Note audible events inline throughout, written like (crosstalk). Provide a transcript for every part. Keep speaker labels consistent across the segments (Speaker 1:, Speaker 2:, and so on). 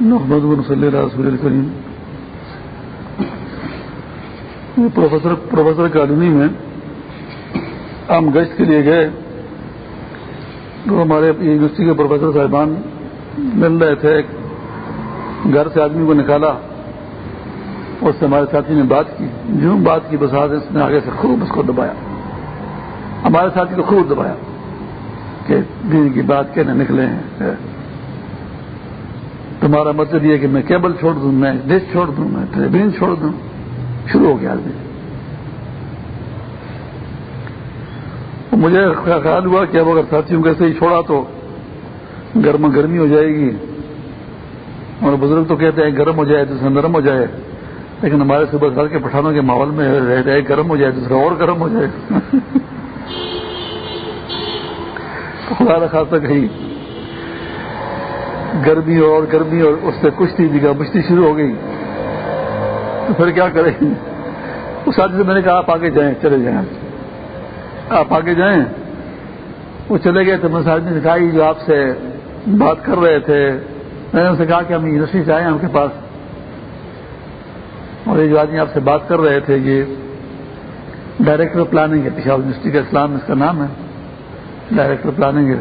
Speaker 1: محمد صلی اللہ رسول الکریم پروفیسر پروفیسر کالونی میں ہم گشت کے لیے گئے. تو ہمارے یونیورسٹی کے پروفیسر صاحبان مل رہے تھے. گھر سے آدمی کو نکالا. اس سے ہمارے ساتھی نے بات کی. جو بات کی بس اس نے آگے سے خوب اس کو دبایا. ہمارے ساتھی کو خوب دبایا کہ دین کی بات کہنے نکلے ہیں. تمہارا مطلب یہ کہ میں کیبل چھوڑ دوں، میں ڈش چھوڑ دوں، میں ٹریبین چھوڑ دوں۔ شروع ہو گیا آدمی مجھے خیال ہوا کہ اب اگر ساتھیوں کیسے ہی چھوڑا تو گرم گرمی ہو جائے گی۔ اور بزرگ تو کہتے ہیں گرم ہو جائے تو نرم ہو جائے۔ لیکن ہمارے صبح گھر کے پٹھانوں کے ماحول میں رہ جائے گرم ہو جائے دوسرا اور گرم ہو جائے۔ (laughs) خدا رکھا تک کہیں گرمی اور گرمی اور اس سے کشتی جگہ مشتی شروع ہو گئی۔ تو پھر کیا کریں؟ اس آدمی سے میں نے کہا، آپ آگے جائیں، چلے جائیں۔ آپ آگے جائیں۔ وہ چلے گئے تو میں آدمی نے کہا جو آپ سے بات کر رہے تھے، میں نے ان سے کہا کہ ہم یونیورسٹی سے آئے ہیں آپ کے پاس۔ اور یہ جو آدمی آپ سے بات کر رہے تھے، یہ ڈائریکٹر پلاننگ ہے۔ پشاور یونیورسٹی کا اسلام، اس کا نام ہے۔ ڈائریکٹر پلاننگ ہے۔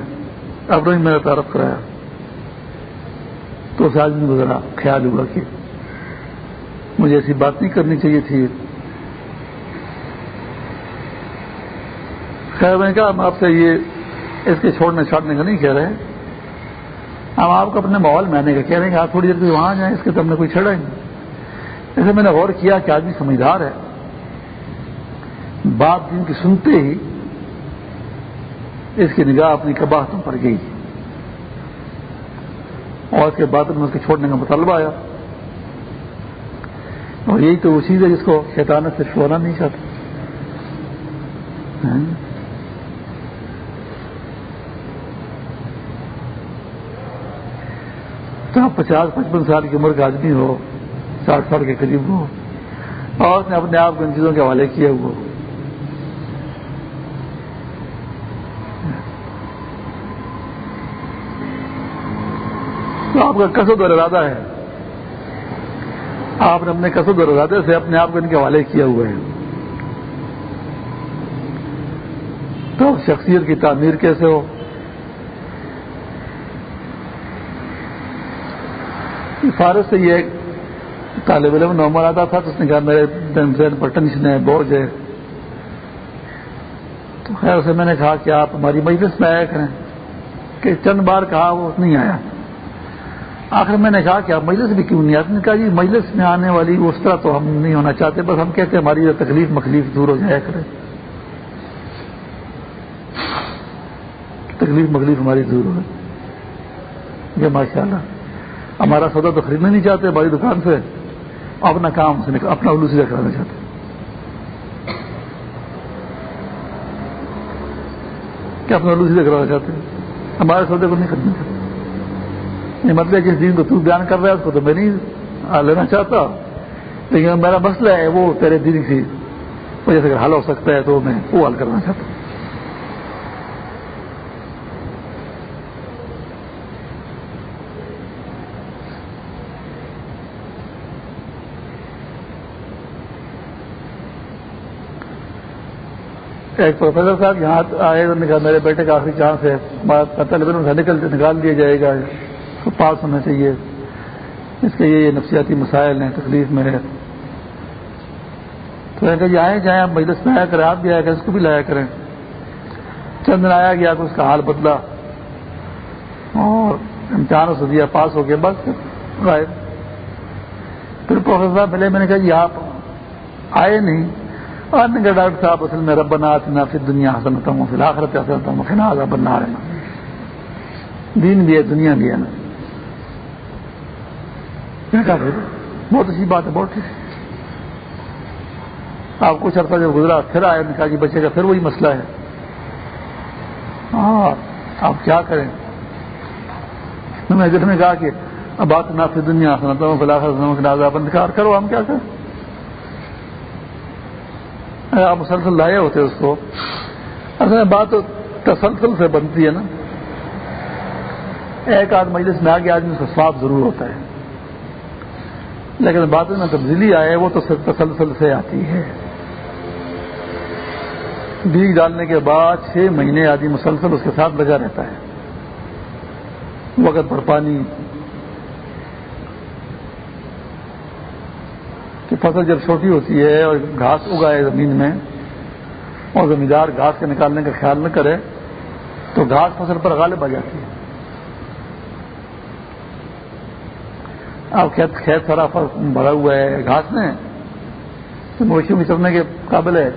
Speaker 1: اب نے میرا تعارف کرایا۔ تو اس آدمی کو ذرا خیال ہوا کہ مجھے ایسی بات نہیں کرنی چاہیے تھی۔ خیر، میں نے کہا، ہم آپ سے یہ اس کے چھوڑنے چھاڑنے کا نہیں کہہ رہے۔ ہم آپ کو اپنے ماحول میں آنے کا کہہ رہے ہیں کہ آپ تھوڑی دیر کوئی وہاں جائیں، اس کے تو ہم نے کوئی چھڑا ہی نہیں۔ جیسے میں نے غور کیا کہ آدمی سمجھدار ہے۔ بات جن کی سنتے ہی اس کی نگاہ اپنی کباہتوں پر گئی۔ اور اس کے بعد میں اس کے چھوڑنے کا مطالبہ آیا۔ اور یہی تو وہ چیز ہے جس کو شیطانت سے چھوڑنا نہیں چاہتا۔ ہاں۔ تو آپ پچاس پچپن سال کی عمر کا آدمی ہو، ساٹھ سال کے قریب ہو، اور اس نے اپنے آپ کو ان چیزوں کے حوالے کیے ہوئے تو آپ کا کسد اور ارادہ ہے۔ آپ نے اپنے کسد اور ارادے سے اپنے آپ کو ان کے حوالے کیا ہوئے ہیں تو شخصیت کی تعمیر کیسے ہو؟ فارغ سے یہ ایک طالب علم نومر آتا تھا، تو اس نے کہا، میرے ذہن پر ٹینشن ہے بوجھ ہے۔ تو خیر اسے میں نے کہا کہ آپ ہماری مجلس میں آیا کریں۔ کہ چند بار کہا وہ نہیں آیا۔ آخر میں نے کہا کہ آپ مجلس بھی کیوں نہیں آتے؟ نے کہا جی مجلس میں آنے والی اس طرح تو ہم نہیں ہونا چاہتے، بس ہم کہتے ہیں ہماری تکلیف مخلیف دور ہو جایا کرے۔ تکلیف مخلیف ہماری دور ہو جی ماشاء اللہ ہمارا سودا تو خریدنا نہیں چاہتے، ہماری دکان سے اپنا کام سے اپنا الو سیدھا کرانا چاہتے۔ کیا اپنا الو سیدھا کرانا چاہتے؟ ہمارے سودے کو نہیں کرنا چاہتے۔ یہ مطلب جس دن کو تو بیان کر رہا ہے، اس کو تو میں نہیں لینا چاہتا۔ لیکن میرا مسئلہ ہے، وہ تیرے دن کی وجہ سے اگر حل ہو سکتا ہے تو میں وہ حل کرنا چاہتا ہوں۔ ایک پروفیسر صاحب یہاں آئے انہوں نے کہا، میرے بیٹے کا آخری چانس ہے سے نکل نکال دیا جائے گا۔ کو پاس ہونا چاہیے۔ اس کے یہ نفسیاتی مسائل ہیں، تکلیف میں ہے۔ تو کہ آئے، جائیں آپ مجلس میں، آیا کریں، آپ بھی آیا کریں، اس کو بھی لایا کریں۔ چند دن آیا گیا کہ اس کا حال بدلا۔ اور امتحانوں سے دیا، پاس ہو گیا، بس غائب۔ پھر پروفیسر صاحب ملے، میں نے کہا جی آپ آئے نہیں۔ اور نے کہا ڈاکٹر صاحب اصل میں رب نہ پھر دنیا حسنتا ہوں پھر آخرت حسنتا ہوں خنا بنا رہنا دین بھی ہے، دنیا بھی ہے نا۔ بہت اچھی بات ہے، بہت ٹھیک آپ کچھ عرصہ جب گزرا، پھر آئے نے کہا کہ بچے کا پھر وہی مسئلہ ہے۔ ہاں آپ کیا کریں؟ میں نے کہا کہ اب بات نہ پھر دنیا سناتا ہوں فلاح انتخاب کرو ہم کیا کریں؟ آپ مسلسل لائے ہوتے اس کو۔ اصل بات تسلسل سے بنتی ہے نا۔ ایک آدھ مجلس میں آگے آدمی اس کا سواب ضرور ہوتا ہے۔ لیکن بات میں تبدیلی آئے، وہ تو تسلسل سے آتی ہے۔ بیج ڈالنے کے بعد چھ مہینے آدمی مسلسل اس کے ساتھ لگا رہتا ہے۔ وقت پر پانی کہ فصل جب چھوٹی ہوتی ہے اور گھاس اگائے زمین میں اور زمیندار گھاس کے نکالنے کا خیال نہ کرے، تو گھاس فصل پر غالب آ جاتی ہے۔ اب کھیت کھیت سارا بھرا ہوا ہے، گھاس میں تو مویشیوں میں چلنے کے قابل ہے۔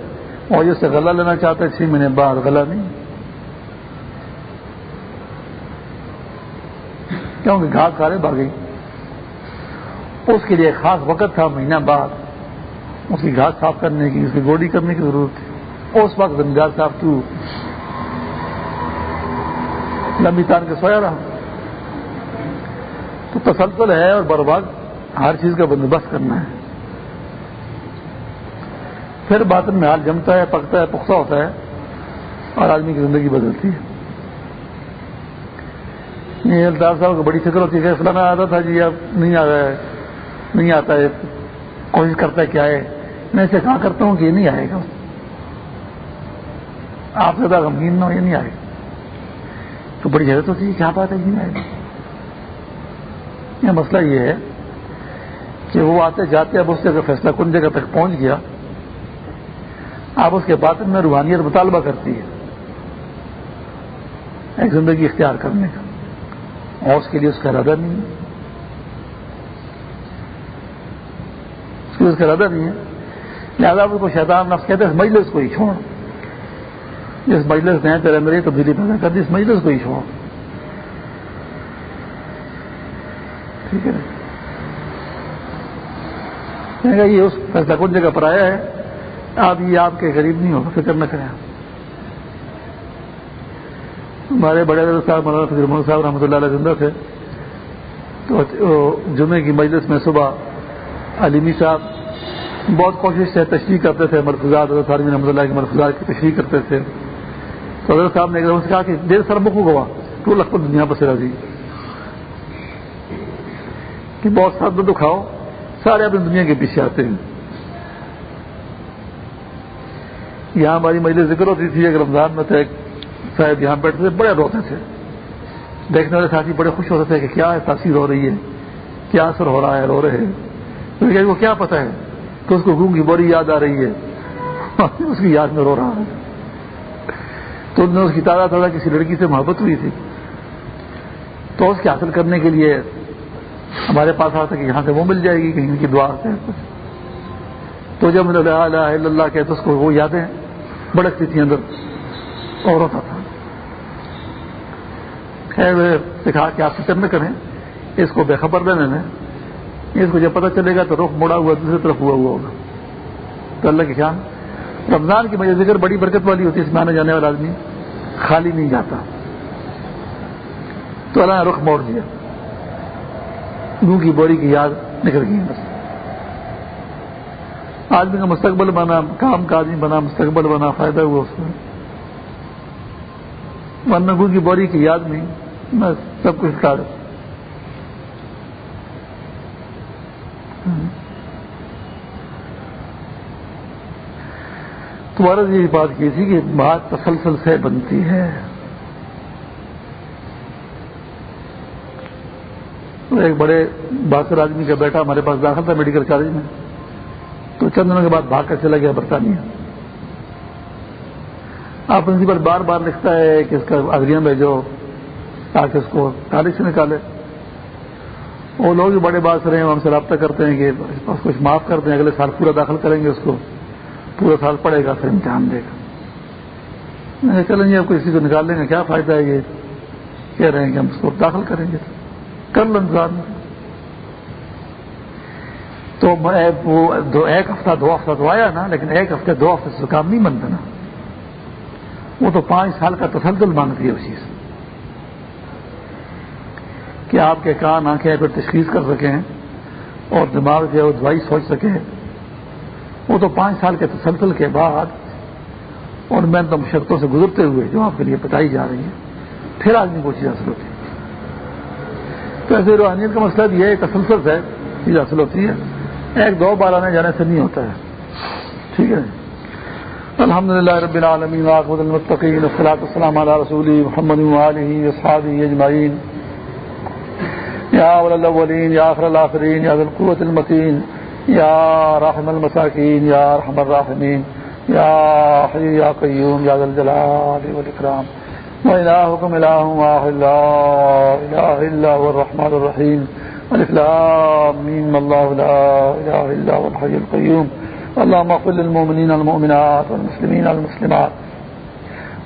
Speaker 1: اور جس سے غلہ لینا چاہتے چھ مہینے بعد غلہ نہیں۔ کیونکہ گھاس کھارے بھر گئی۔ اس کے لیے خاص وقت تھا، مہینہ بعد۔ اس کی گھاس صاف کرنے کی، اس کی گوڈی کرنے کی ضرورت تھی۔ اس وقت زمیندار صاحب تو۔ لمبی تار کے سویا رہا۔ تو تسلسل ہے اور بر وقت ہر چیز کا بندوبست کرنا ہے۔ پھر باطن میں حال جمتا ہے، پکتا ہے، پختہ ہوتا ہے اور آدمی کی زندگی بدلتی ہے۔ یہ الطاف صاحب کو بڑی فکر ہوتی ہے فلانا آتا تھا جی اب نہیں آ رہا ہے، نہیں آتا ہے، کوشش کرتا ہے کیا ہے میں اسے کہا کرتا ہوں کہ یہ نہیں آئے گا؟ آپ سے زیادہ غمگین نہ ہو، یہ نہیں آئے۔ گا تو بڑی حیرت ہوتی ہے کیا بات ہے نہیں آئے گا؟ یہ مسئلہ یہ ہے کہ وہ آتے جاتے اب اس جگہ فیصلہ کن جگہ تک پہنچ گیا آپ اس کے باطن میں روحانیت مطالبہ کرتی ہے ایک زندگی اختیار کرنے کا، اور اس کے لیے اس کا ارادہ نہیں ہے۔ اس کے لیے اس کا ارادہ نہیں ہے۔ لہٰذا اس کو شیطان نفس کہتے ہیں، اس مجلس کو ہی چھوڑ۔ جس مجلس نے تیرے میری تبدیلی پیدا کر دی، اس مجلس کو ہی چھوڑ۔ ٹھیک ہے یہ اس فیصلہ کن جگہ پر آیا ہے؟ آپ یہ آپ کے غریب نہیں ہوگا فکر نہ کریں ہمارے بڑے صاحب، مولانا فکر محمد صاحب رحمۃ اللہ علیہ زندہ تھے۔ تو جمعے کی مجلس میں صبح علیمی صاحب بہت کوشش سے تشریح کرتے تھے مرفوزات حضرت عالمی رحمۃ اللہ کے مرفوزات کی تشریح کرتے تھے۔ تو حضرت صاحب نے کہا کہ دیر سر بک ہوا تو لکھ دنیا پر سے راضی۔ کہ بہت ساتھ دکھاؤ، سارے اپنی دنیا کے پیچھے آتے ہیں۔ یہاں ہماری مجلس ذکر ہوتی تھی ایک رمضان میں تھے صاحب یہاں بیٹھتے تھے، بڑے روتے تھے۔ دیکھنے والے ساتھی بڑے خوش ہوتے تھے کہ کیا تاثیر ہو رہی ہے، کیا اثر ہو رہا ہے، رو رہے ہیں۔ کو کیا پتا ہے کہ اس کو گھوم کی بڑی یاد آ رہی ہے۔ (laughs) اس کی یاد میں رو رہا ہے۔ تو انہوں نے اس کی تعداد تھوڑا کسی لڑکی سے محبت ہوئی تھی۔ تو اس کے حاصل کرنے کے لیے ہمارے پاس آتا کہ یہاں سے وہ مل جائے گی، کہیں کی دعا سے۔ تو جب اللہ کہ اس کو وہ یادیں بڑکتی تھی اندر۔ اور ہوتا تھا۔ خیر سکھا کہ آپ فکر نہ کریں۔ اس کو بے خبر دینے میں اس کو جب پتہ چلے گا تو رخ موڑا ہوا، دوسری طرف ہوا ہوا ہوگا۔ تو اللہ کے خیال رمضان کی وجہ ذکر بڑی برکت والی ہوتی ہے، اس میں آنے جانے والا آدمی خالی نہیں جاتا۔ تو اللہ نے رخ موڑ دیا۔ گو کی بوری کی یاد نکل گئی بس۔ آدمی کا مستقبل بنا، کام کا آدمی بنا، مستقبل بنا، فائدہ ہوا اس میں۔ ورنہ گو کی بوری کی یاد نہیں میں سب کچھ کاٹ تمہارا یہ بات کی تھی کہ بات تسلسل سے بنتی ہے۔ ایک بڑے باقر آدمی کا بیٹا ہمارے پاس داخل تھا میڈیکل کالج میں۔ تو چند دنوں کے بعد بھاگ کر چلا گیا، برطانیہ۔ آپ پرنسپل بار بار لکھتا ہے کہ اس کا ادریاں بھیجو، تاکہ اس کو کالج سے نکالے۔ وہ لوگ بھی بڑے بات رہے ہیں، ہم سے رابطہ کرتے ہیں کہ اس کو معاف کر دیں، اگلے سال پورا داخل کریں گے اس کو۔ پورا سال پڑے گا، پھر امتحان دے گا۔ چلیں جی، گے آپ کو اسی کو نکال لیں گے، کیا فائدہ ہے یہ؟ کہہ رہے ہیں کہ ہم اس کو داخل کریں گے۔ کر لو انتظار میں۔ تو وہ ایک ہفتہ، دو ہفتہ تو آیا نا، لیکن ایک ہفتے دو ہفتے سے کام نہیں بنتا نا۔ وہ تو پانچ سال کا تسلسل مانگتی ہے اس چیز کہ آپ کے کان، آنکھیں پھر تشخیص کر سکیں اور دماغ جو ہے دوائی سوچ سکے، وہ تو پانچ سال کے تسلسل کے بعد اور میں تو مشقتوں سے گزرتے ہوئے جو آپ کے لیے بتائی جا رہی ہے، پھر آدمی کو چیز حاصل ہوتی ہے۔ تو ایسے روحانیت کا مسئلہ بھی ہے، ایک تسلسل ہے چیز حاصل ہوتی ہے۔ ایک دو بار آنے جانے سے نہیں ہوتا ہے۔ ٹھیک ہے۔ الحمد للہ رب العالمین واقب المطقین الصلاۃ السلام علیہ رسول محمد علیہ وصحابہ اجمعین۔ یا اول الاولین، یا آخر الاخرین، یا ذو القوۃ المتین۔ یا رحم المساکین، یا رحم الراحمین۔ یا حی یا قیوم، یا ذا الجلال والاکرام وإلهكم إله واحد، لا إله إلا هو الرحمن الرحيم. ألف لام، ميم، الله، لا إله إلا هو الحي القيوم. اللهم اغفر للمؤمنين المؤمنات والمسلمين المسلمات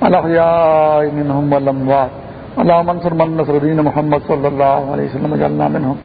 Speaker 1: الأحياء منهم والأموات. اللهم انصر من نصر دين محمد صلى الله عليه وسلم اجعلنا منهم.